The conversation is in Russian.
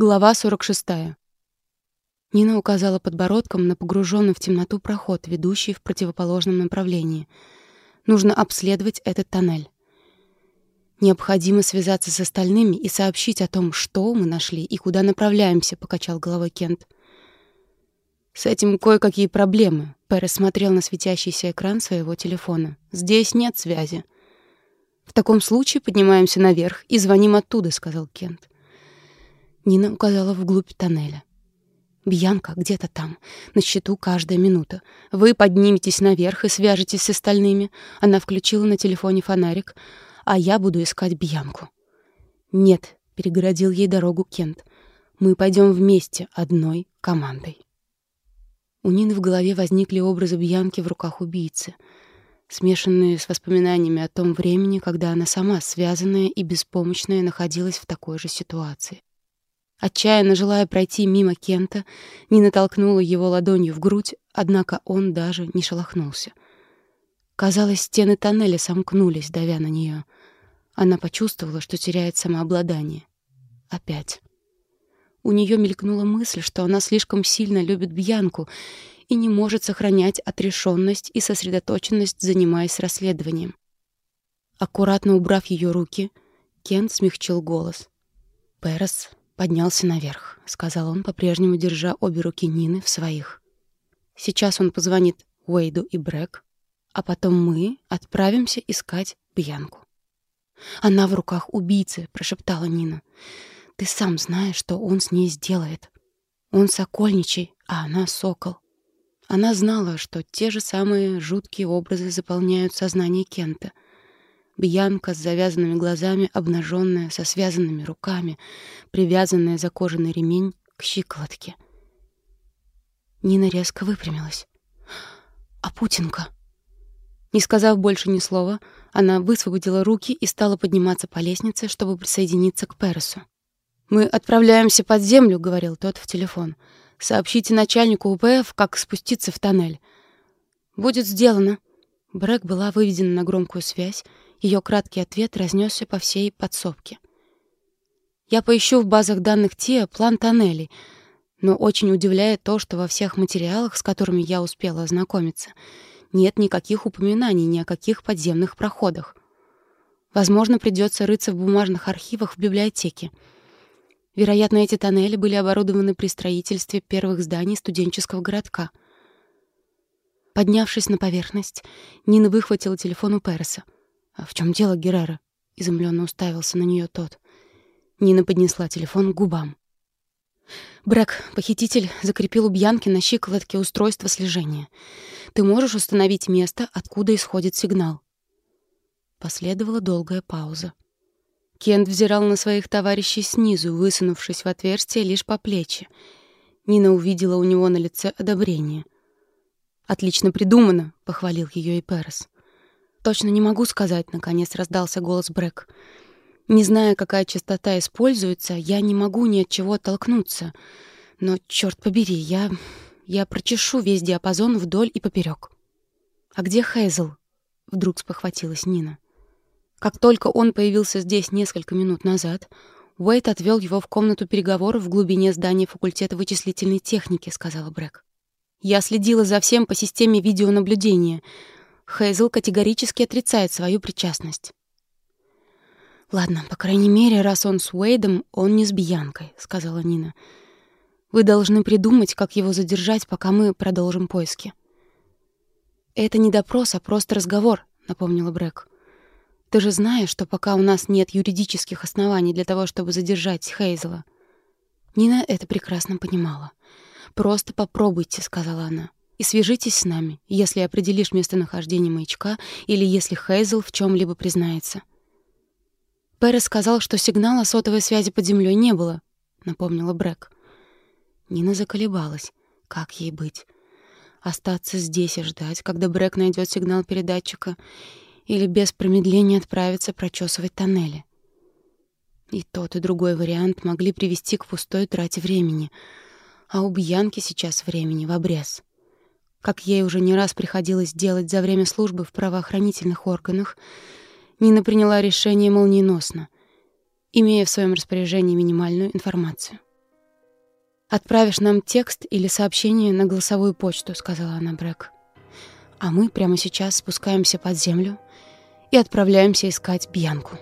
Глава 46. Нина указала подбородком на погруженный в темноту проход, ведущий в противоположном направлении. Нужно обследовать этот тоннель. Необходимо связаться с остальными и сообщить о том, что мы нашли и куда направляемся, покачал головой Кент. С этим кое-какие проблемы. Перес смотрел на светящийся экран своего телефона. Здесь нет связи. В таком случае поднимаемся наверх и звоним оттуда, сказал Кент. Нина указала вглубь тоннеля. «Бьянка где-то там. На счету каждая минута. Вы подниметесь наверх и свяжетесь с остальными». Она включила на телефоне фонарик. «А я буду искать Бьянку». «Нет», — перегородил ей дорогу Кент. «Мы пойдем вместе, одной командой». У Нины в голове возникли образы Бьянки в руках убийцы, смешанные с воспоминаниями о том времени, когда она сама, связанная и беспомощная, находилась в такой же ситуации. Отчаянно желая пройти мимо Кента, Нина толкнула его ладонью в грудь, однако он даже не шелохнулся. Казалось, стены тоннеля сомкнулись, давя на нее. Она почувствовала, что теряет самообладание. Опять. У нее мелькнула мысль, что она слишком сильно любит Бьянку и не может сохранять отрешенность и сосредоточенность, занимаясь расследованием. Аккуратно убрав ее руки, Кент смягчил голос. «Перес, поднялся наверх», — сказал он, по-прежнему держа обе руки Нины в своих. «Сейчас он позвонит Уэйду и Брэк, а потом мы отправимся искать Бьянку». «Она в руках убийцы», — прошептала Нина. «Ты сам знаешь, что он с ней сделает. Он сокольничий, а она сокол». Она знала, что те же самые жуткие образы заполняют сознание Кента — Бьянка с завязанными глазами, обнаженная, со связанными руками, привязанная за кожаный ремень к щиколотке. Нина резко выпрямилась. «А Путинка?» Не сказав больше ни слова, она высвободила руки и стала подниматься по лестнице, чтобы присоединиться к Пересу. «Мы отправляемся под землю», — говорил тот в телефон. «Сообщите начальнику УПФ, как спуститься в тоннель». «Будет сделано». Брэк была выведена на громкую связь, ее краткий ответ разнесся по всей подсобке. Я поищу в базах данных ТИА план тоннелей, но очень удивляет то, что во всех материалах, с которыми я успела ознакомиться, нет никаких упоминаний ни о каких подземных проходах. Возможно, придется рыться в бумажных архивах в библиотеке. Вероятно, эти тоннели были оборудованы при строительстве первых зданий студенческого городка. Поднявшись на поверхность, Нина выхватила телефон у Переса. «А в чем дело, Геррера?» — изумленно уставился на нее тот. Нина поднесла телефон к губам. Брэк, похититель, закрепил у Бьянки на щиколотке устройство слежения. Ты можешь установить место, откуда исходит сигнал?» Последовала долгая пауза. Кент взирал на своих товарищей снизу, высунувшись в отверстие лишь по плечи. Нина увидела у него на лице одобрение. «Отлично придумано», — похвалил ее и Перес. «Точно не могу сказать», — наконец раздался голос Брэк. «Не зная, какая частота используется, я не могу ни от чего оттолкнуться. Но, черт побери, я... я прочешу весь диапазон вдоль и поперек. «А где Хейзел?» — вдруг спохватилась Нина. Как только он появился здесь несколько минут назад, Уэйт отвел его в комнату переговоров в глубине здания факультета вычислительной техники, сказала Брэк. Я следила за всем по системе видеонаблюдения. Хейзел категорически отрицает свою причастность. «Ладно, по крайней мере, раз он с Уэйдом, он не с Бьянкой», — сказала Нина. «Вы должны придумать, как его задержать, пока мы продолжим поиски». «Это не допрос, а просто разговор», — напомнила Брэк. «Ты же знаешь, что пока у нас нет юридических оснований для того, чтобы задержать Хейзела». Нина это прекрасно понимала. «Просто попробуйте», — сказала она и свяжитесь с нами, если определишь местонахождение маячка или если Хейзел в чем либо признается. Перес сказал, что сигнала сотовой связи под землей не было, напомнила Брэк. Нина заколебалась. Как ей быть? Остаться здесь и ждать, когда Брэк найдет сигнал передатчика, или без промедления отправиться прочесывать тоннели? И тот, и другой вариант могли привести к пустой трате времени, а у Бьянки сейчас времени в обрез. Как ей уже не раз приходилось делать за время службы в правоохранительных органах, Нина приняла решение молниеносно, имея в своем распоряжении минимальную информацию. «Отправишь нам текст или сообщение на голосовую почту», — сказала она Брэк. «А мы прямо сейчас спускаемся под землю и отправляемся искать Бьянку».